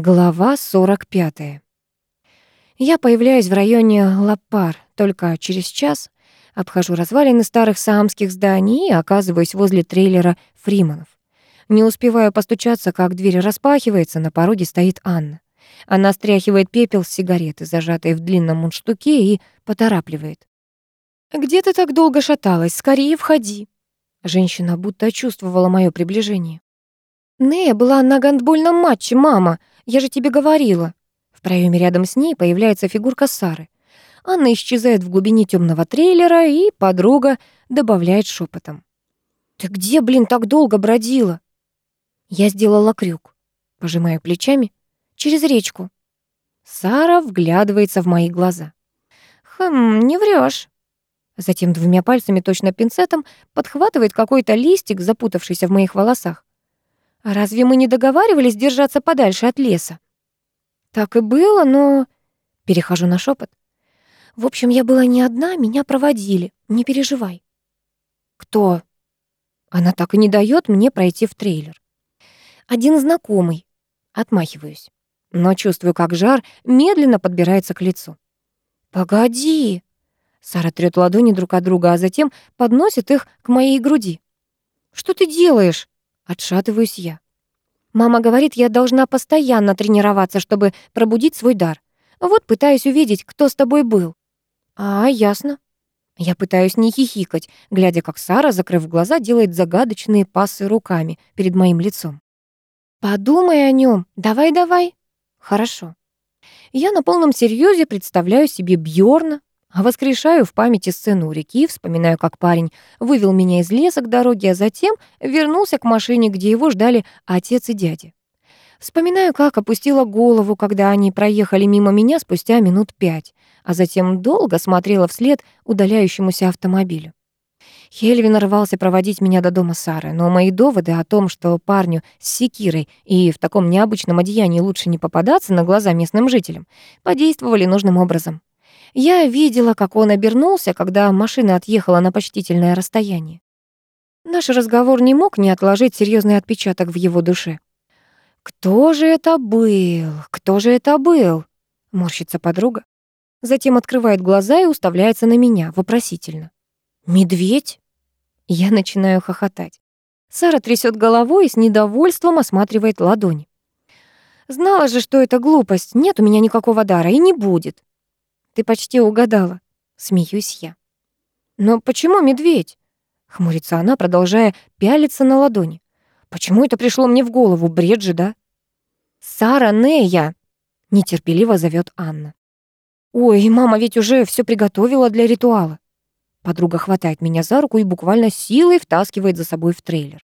Глава 45. Я появляюсь в районе Лапар только через час, обхожу развалины старых саамских зданий и оказываюсь возле трейлера Фриманов. Не успеваю постучаться, как дверь распахивается, на пороге стоит Анна. Она стряхивает пепел с сигареты, зажатой в длинном мундштуке, и поторапливает. «Где ты так долго шаталась? Скорее входи!» Женщина будто чувствовала мое приближение. «Нея была на гандбольном матче, мама. Я же тебе говорила». В проеме рядом с ней появляется фигурка Сары. Анна исчезает в глубине темного трейлера, и подруга добавляет шепотом. «Ты где, блин, так долго бродила?» Я сделала крюк. Пожимаю плечами. Через речку. Сара вглядывается в мои глаза. «Хм, не врешь. Затем двумя пальцами, точно пинцетом, подхватывает какой-то листик, запутавшийся в моих волосах. А разве мы не договаривались держаться подальше от леса? Так и было, но... Перехожу на шепот. В общем, я была не одна, меня проводили. Не переживай. Кто? Она так и не дает мне пройти в трейлер. Один знакомый. Отмахиваюсь. Но чувствую, как жар медленно подбирается к лицу. «Погоди!» Сара трёт ладони друг от друга, а затем подносит их к моей груди. «Что ты делаешь?» Отшатываюсь я. Мама говорит, я должна постоянно тренироваться, чтобы пробудить свой дар. Вот пытаюсь увидеть, кто с тобой был. А, ясно. Я пытаюсь не хихикать, глядя, как Сара, закрыв глаза, делает загадочные пасы руками перед моим лицом. Подумай о нем. Давай-давай. Хорошо. Я на полном серьезе представляю себе Бьорна, Воскрешаю в памяти сцену у реки, вспоминаю, как парень вывел меня из леса к дороге, а затем вернулся к машине, где его ждали отец и дядя. Вспоминаю, как опустила голову, когда они проехали мимо меня спустя минут пять, а затем долго смотрела вслед удаляющемуся автомобилю. Хельвин рвался проводить меня до дома Сары, но мои доводы о том, что парню с секирой и в таком необычном одеянии лучше не попадаться на глаза местным жителям, подействовали нужным образом. Я видела, как он обернулся, когда машина отъехала на почтительное расстояние. Наш разговор не мог не отложить серьезный отпечаток в его душе. «Кто же это был? Кто же это был?» — морщится подруга. Затем открывает глаза и уставляется на меня вопросительно. «Медведь?» Я начинаю хохотать. Сара трясет головой и с недовольством осматривает ладони. «Знала же, что это глупость. Нет у меня никакого дара и не будет. Ты почти угадала. Смеюсь я. Но почему медведь? Хмурится она, продолжая пялиться на ладони. Почему это пришло мне в голову? Бред же, да? Сара Нея! Нетерпеливо зовет Анна. Ой, мама ведь уже все приготовила для ритуала. Подруга хватает меня за руку и буквально силой втаскивает за собой в трейлер.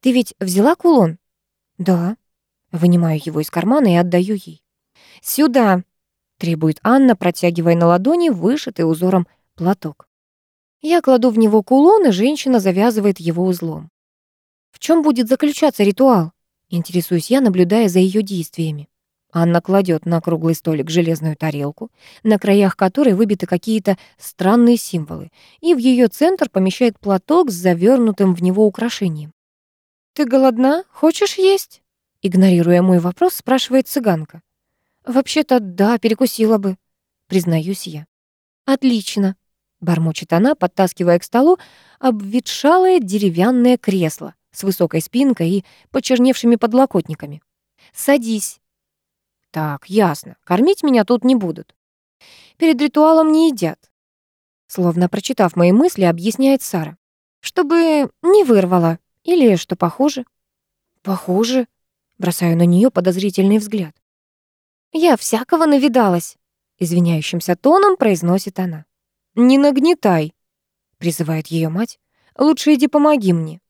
Ты ведь взяла кулон? Да. Вынимаю его из кармана и отдаю ей. Сюда, требует Анна, протягивая на ладони вышитый узором платок. Я кладу в него кулон, и женщина завязывает его узлом. В чем будет заключаться ритуал? Интересуюсь я, наблюдая за ее действиями. Анна кладет на круглый столик железную тарелку, на краях которой выбиты какие-то странные символы, и в ее центр помещает платок с завернутым в него украшением. «Ты голодна? Хочешь есть?» Игнорируя мой вопрос, спрашивает цыганка. «Вообще-то да, перекусила бы», — признаюсь я. «Отлично», — бормочет она, подтаскивая к столу обветшалое деревянное кресло с высокой спинкой и почерневшими подлокотниками. «Садись». «Так, ясно. Кормить меня тут не будут. Перед ритуалом не едят». Словно прочитав мои мысли, объясняет Сара. «Чтобы не вырвало. Или что похуже». «Похуже?» Бросаю на нее подозрительный взгляд. «Я всякого навидалась», — извиняющимся тоном произносит она. «Не нагнетай», — призывает ее мать. «Лучше иди помоги мне».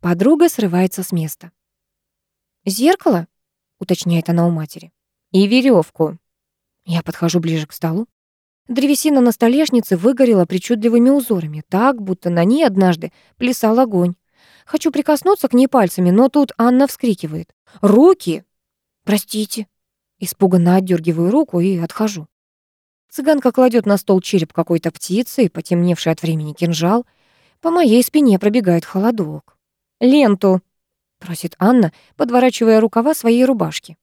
Подруга срывается с места. «Зеркало?» — уточняет она у матери. «И веревку. Я подхожу ближе к столу. Древесина на столешнице выгорела причудливыми узорами, так, будто на ней однажды плясал огонь. Хочу прикоснуться к ней пальцами, но тут Анна вскрикивает. «Руки!» «Простите», Испуганно отдергиваю руку и отхожу. Цыганка кладет на стол череп какой-то птицы и потемневший от времени кинжал. По моей спине пробегает холодок. «Ленту!» — просит Анна, подворачивая рукава своей рубашки.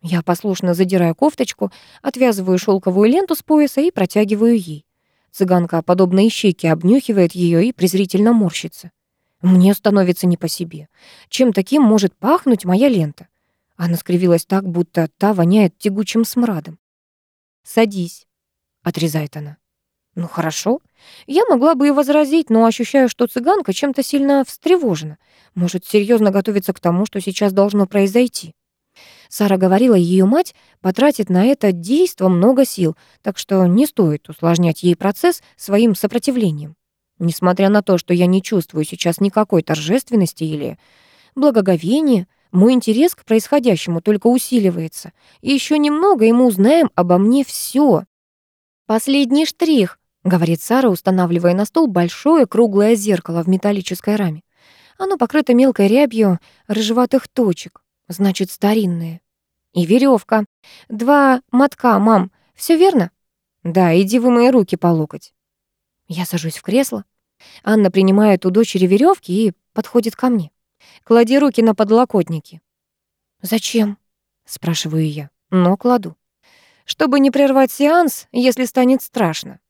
Я послушно задираю кофточку, отвязываю шелковую ленту с пояса и протягиваю ей. Цыганка, подобно ищейке, обнюхивает ее и презрительно морщится. Мне становится не по себе. Чем таким может пахнуть моя лента? Она скривилась так, будто та воняет тягучим смрадом. «Садись», — отрезает она. Ну хорошо. Я могла бы и возразить, но ощущаю, что цыганка чем-то сильно встревожена. Может, серьезно готовится к тому, что сейчас должно произойти. Сара говорила, ее мать потратит на это действо много сил, так что не стоит усложнять ей процесс своим сопротивлением. Несмотря на то, что я не чувствую сейчас никакой торжественности или благоговения, мой интерес к происходящему только усиливается. Еще немного, и мы узнаем обо мне все. Последний штрих, говорит Сара, устанавливая на стол большое круглое зеркало в металлической раме. Оно покрыто мелкой рябью рыжеватых точек, значит, старинное. И веревка. Два мотка, мам. Все верно? Да, иди вы мои руки по локоть. Я сажусь в кресло. Анна принимает у дочери веревки и подходит ко мне. Клади руки на подлокотники. Зачем? спрашиваю я, но кладу. Чтобы не прервать сеанс, если станет страшно.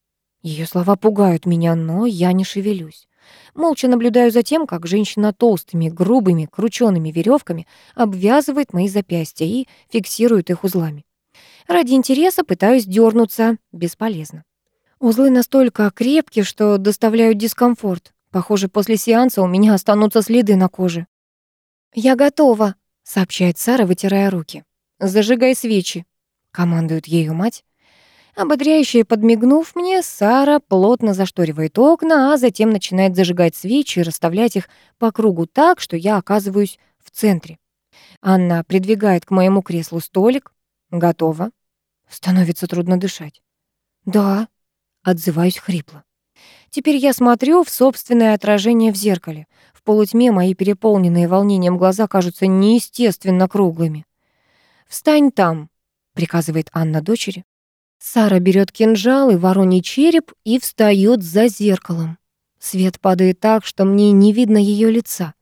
Ее слова пугают меня, но я не шевелюсь. Молча наблюдаю за тем, как женщина толстыми, грубыми, крученными веревками обвязывает мои запястья и фиксирует их узлами. Ради интереса пытаюсь дернуться, бесполезно. Узлы настолько крепкие, что доставляют дискомфорт. Похоже, после сеанса у меня останутся следы на коже. «Я готова», — сообщает Сара, вытирая руки. «Зажигай свечи», — командует ею мать. Ободряюще подмигнув мне, Сара плотно зашторивает окна, а затем начинает зажигать свечи и расставлять их по кругу так, что я оказываюсь в центре. Анна придвигает к моему креслу столик. Готово. Становится трудно дышать. «Да», — отзываюсь хрипло. Теперь я смотрю в собственное отражение в зеркале. В полутьме мои переполненные волнением глаза кажутся неестественно круглыми. «Встань там», — приказывает Анна дочери. Сара берет кинжал и вороний череп и встает за зеркалом. Свет падает так, что мне не видно ее лица.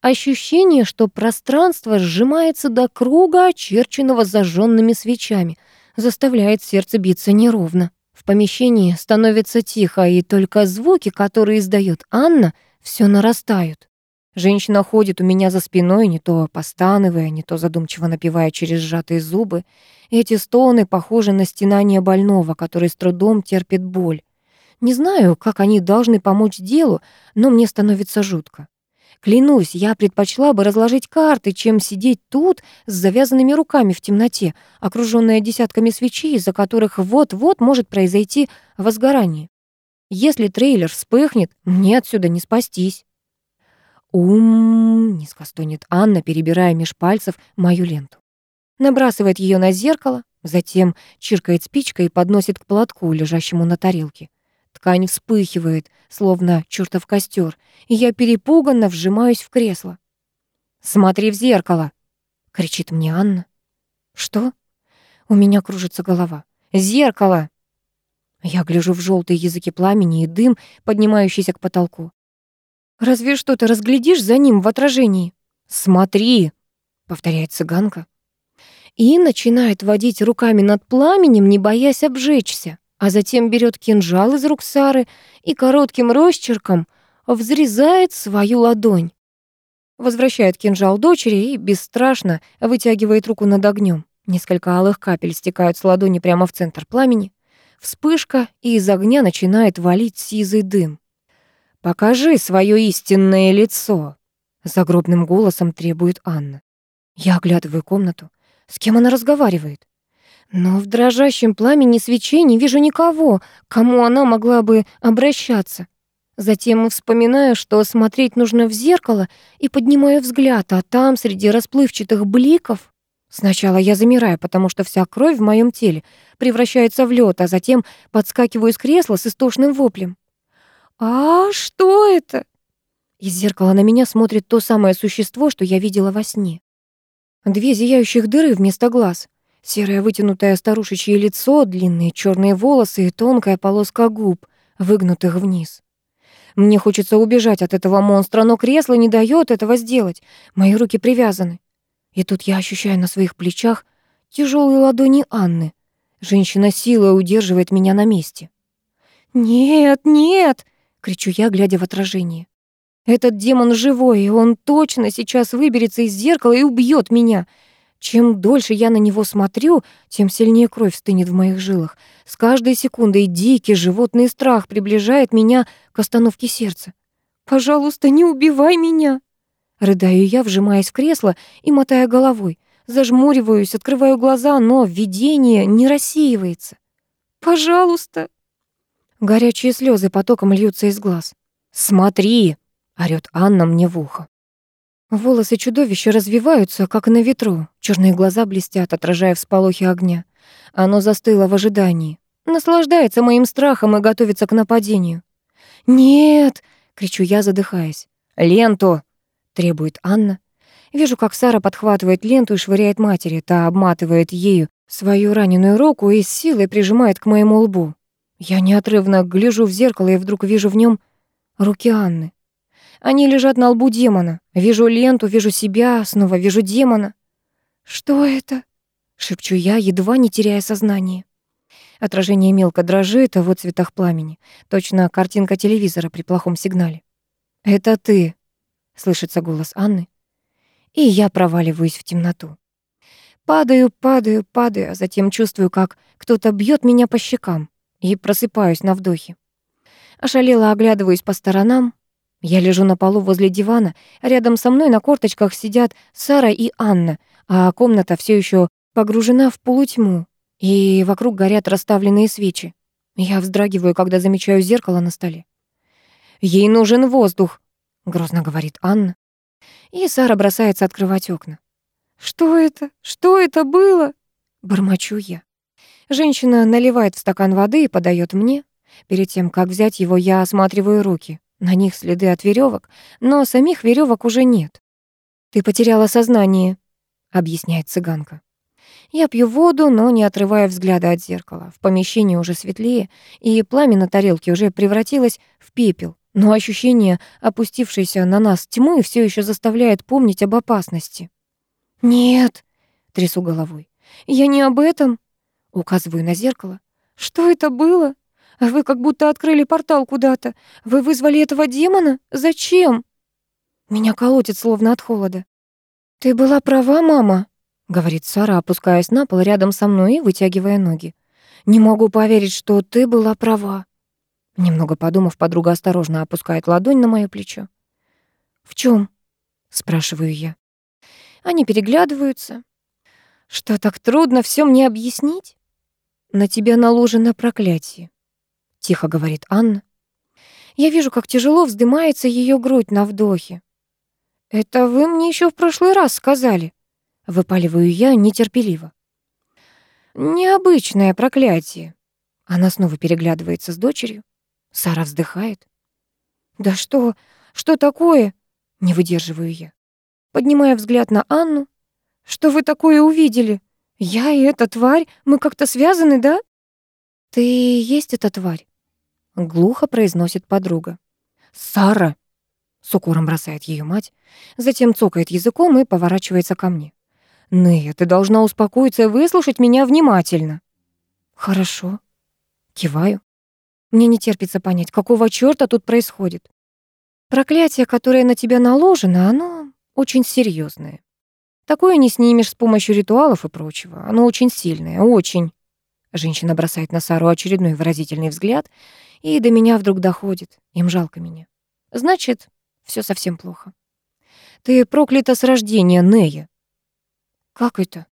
Ощущение, что пространство сжимается до круга, очерченного зажженными свечами, заставляет сердце биться неровно. В помещении становится тихо, и только звуки, которые издает Анна, все нарастают. Женщина ходит у меня за спиной, не то постановая, не то задумчиво напевая через сжатые зубы. Эти стоны похожи на стенание больного, который с трудом терпит боль. Не знаю, как они должны помочь делу, но мне становится жутко. Клянусь, я предпочла бы разложить карты, чем сидеть тут с завязанными руками в темноте, окружённая десятками свечей, из-за которых вот-вот может произойти возгорание. Если трейлер вспыхнет, мне отсюда не спастись. «Ум!» — низко стонет Анна, перебирая меж пальцев мою ленту. Набрасывает ее на зеркало, затем чиркает спичкой и подносит к платку, лежащему на тарелке. Ткань вспыхивает, словно чертов костер, и я перепуганно вжимаюсь в кресло. «Смотри в зеркало!» — кричит мне Анна. «Что?» У меня кружится голова. «Зеркало!» Я гляжу в желтые языки пламени и дым, поднимающийся к потолку. Разве что ты разглядишь за ним в отражении. Смотри, повторяет цыганка. И начинает водить руками над пламенем, не боясь обжечься, а затем берет кинжал из рук Сары и коротким росчерком взрезает свою ладонь. Возвращает кинжал дочери и бесстрашно вытягивает руку над огнем. Несколько алых капель стекают с ладони прямо в центр пламени. Вспышка, и из огня начинает валить сизый дым. «Покажи свое истинное лицо», — загробным голосом требует Анна. Я оглядываю комнату. С кем она разговаривает? Но в дрожащем пламени свечей не вижу никого, кому она могла бы обращаться. Затем вспоминаю, что смотреть нужно в зеркало, и поднимаю взгляд, а там, среди расплывчатых бликов... Сначала я замираю, потому что вся кровь в моем теле превращается в лед, а затем подскакиваю с кресла с истошным воплем. «А что это?» Из зеркала на меня смотрит то самое существо, что я видела во сне. Две зияющих дыры вместо глаз, серое вытянутое старушечье лицо, длинные черные волосы и тонкая полоска губ, выгнутых вниз. Мне хочется убежать от этого монстра, но кресло не дает этого сделать. Мои руки привязаны. И тут я ощущаю на своих плечах тяжелые ладони Анны. Женщина силой удерживает меня на месте. «Нет, нет!» — кричу я, глядя в отражение. «Этот демон живой, и он точно сейчас выберется из зеркала и убьет меня. Чем дольше я на него смотрю, тем сильнее кровь стынет в моих жилах. С каждой секундой дикий животный страх приближает меня к остановке сердца. «Пожалуйста, не убивай меня!» Рыдаю я, вжимаясь в кресло и мотая головой. Зажмуриваюсь, открываю глаза, но видение не рассеивается. «Пожалуйста!» Горячие слезы потоком льются из глаз. «Смотри!» — орёт Анна мне в ухо. Волосы чудовища развиваются, как на ветру. Черные глаза блестят, отражая всполохи огня. Оно застыло в ожидании. Наслаждается моим страхом и готовится к нападению. «Нет!» — кричу я, задыхаясь. «Ленту!» — требует Анна. Вижу, как Сара подхватывает ленту и швыряет матери. Та обматывает ею свою раненую руку и с силой прижимает к моему лбу. Я неотрывно гляжу в зеркало и вдруг вижу в нем руки Анны. Они лежат на лбу демона. Вижу ленту, вижу себя, снова вижу демона. «Что это?» — шепчу я, едва не теряя сознание. Отражение мелко дрожит в цветах пламени. Точно картинка телевизора при плохом сигнале. «Это ты», — слышится голос Анны и я проваливаюсь в темноту. Падаю, падаю, падаю, а затем чувствую, как кто-то бьет меня по щекам и просыпаюсь на вдохе. Ошалела оглядываюсь по сторонам. Я лежу на полу возле дивана, рядом со мной на корточках сидят Сара и Анна, а комната все еще погружена в полутьму, и вокруг горят расставленные свечи. Я вздрагиваю, когда замечаю зеркало на столе. «Ей нужен воздух», — грозно говорит Анна. И Сара бросается открывать окна. «Что это? Что это было?» Бормочу я. Женщина наливает в стакан воды и подает мне. Перед тем, как взять его, я осматриваю руки. На них следы от веревок, но самих веревок уже нет. «Ты потеряла сознание», — объясняет цыганка. Я пью воду, но не отрывая взгляда от зеркала. В помещении уже светлее, и пламя на тарелке уже превратилось в пепел. Но ощущение, опустившееся на нас тьмы, все еще заставляет помнить об опасности. «Нет», — трясу головой, — «я не об этом», — указываю на зеркало. «Что это было? Вы как будто открыли портал куда-то. Вы вызвали этого демона? Зачем?» Меня колотит словно от холода. «Ты была права, мама», — говорит Сара, опускаясь на пол рядом со мной и вытягивая ноги. «Не могу поверить, что ты была права». Немного подумав, подруга осторожно опускает ладонь на моё плечо. «В чём?» — спрашиваю я. Они переглядываются. «Что, так трудно всё мне объяснить?» «На тебя наложено проклятие», — тихо говорит Анна. Я вижу, как тяжело вздымается её грудь на вдохе. «Это вы мне ещё в прошлый раз сказали», — выпаливаю я нетерпеливо. «Необычное проклятие». Она снова переглядывается с дочерью. Сара вздыхает. «Да что? Что такое?» Не выдерживаю я. Поднимая взгляд на Анну. «Что вы такое увидели? Я и эта тварь, мы как-то связаны, да?» «Ты есть эта тварь?» Глухо произносит подруга. «Сара!» С укором бросает ее мать, затем цокает языком и поворачивается ко мне. «Нея, ты должна успокоиться и выслушать меня внимательно». «Хорошо». Киваю. Мне не терпится понять, какого чёрта тут происходит. Проклятие, которое на тебя наложено, оно очень серьезное. Такое не снимешь с помощью ритуалов и прочего. Оно очень сильное, очень. Женщина бросает на Сару очередной выразительный взгляд, и до меня вдруг доходит. Им жалко меня. Значит, все совсем плохо. Ты проклята с рождения, Нея. Как это?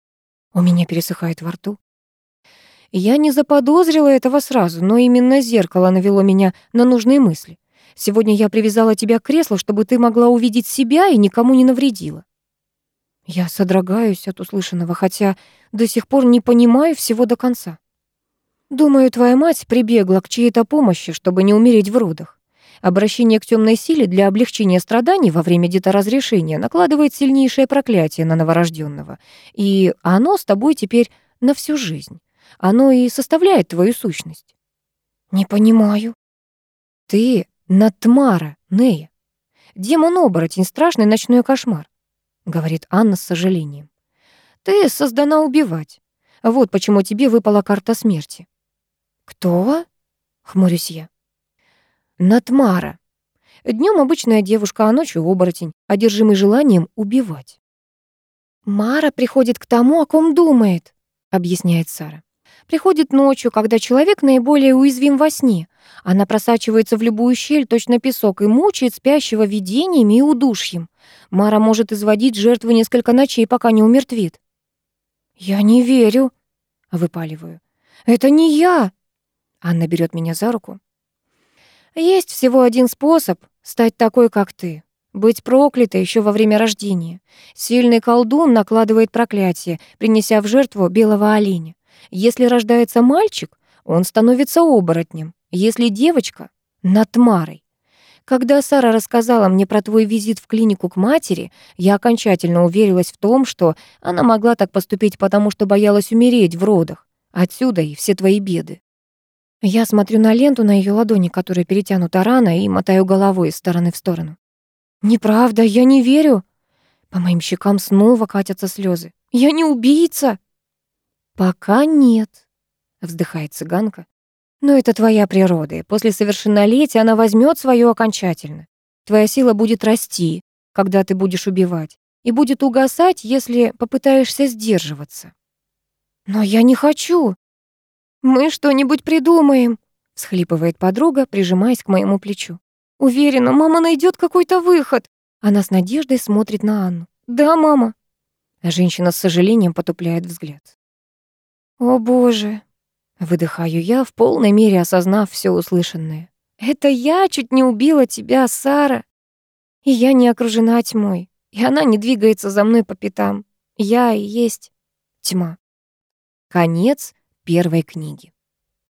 У меня пересыхает во рту. Я не заподозрила этого сразу, но именно зеркало навело меня на нужные мысли. Сегодня я привязала тебя к креслу, чтобы ты могла увидеть себя и никому не навредила. Я содрогаюсь от услышанного, хотя до сих пор не понимаю всего до конца. Думаю, твоя мать прибегла к чьей-то помощи, чтобы не умереть в родах. Обращение к темной силе для облегчения страданий во время деторазрешения накладывает сильнейшее проклятие на новорожденного, и оно с тобой теперь на всю жизнь. Оно и составляет твою сущность. Не понимаю. Ты Натмара, Нея. Демон-оборотень, страшный ночной кошмар, говорит Анна с сожалением. Ты создана убивать. Вот почему тебе выпала карта смерти». «Кто?» — хмурюсь я. «Натмара. Днем обычная девушка, а ночью оборотень, одержимый желанием убивать». «Мара приходит к тому, о ком думает», — объясняет Сара. «Приходит ночью, когда человек наиболее уязвим во сне. Она просачивается в любую щель, точно песок, и мучает спящего видениями и удушьем. Мара может изводить жертву несколько ночей, пока не умертвит». «Я не верю», — выпаливаю. «Это не я!» Анна берет меня за руку. «Есть всего один способ стать такой, как ты. Быть проклятой еще во время рождения. Сильный колдун накладывает проклятие, принеся в жертву белого оленя. Если рождается мальчик, он становится оборотнем. Если девочка — натмарой. Когда Сара рассказала мне про твой визит в клинику к матери, я окончательно уверилась в том, что она могла так поступить, потому что боялась умереть в родах. Отсюда и все твои беды. Я смотрю на ленту на ее ладони, которая перетянута рано, и мотаю головой из стороны в сторону. «Неправда, я не верю!» По моим щекам снова катятся слезы. «Я не убийца!» «Пока нет», — вздыхает цыганка. «Но это твоя природа, и после совершеннолетия она возьмет свое окончательно. Твоя сила будет расти, когда ты будешь убивать, и будет угасать, если попытаешься сдерживаться». «Но я не хочу!» «Мы что-нибудь придумаем», — схлипывает подруга, прижимаясь к моему плечу. «Уверена, мама найдет какой-то выход». Она с надеждой смотрит на Анну. «Да, мама». Женщина с сожалением потупляет взгляд. «О, боже!» — выдыхаю я, в полной мере осознав все услышанное. «Это я чуть не убила тебя, Сара. И я не окружена тьмой, и она не двигается за мной по пятам. Я и есть тьма». Конец первой книги.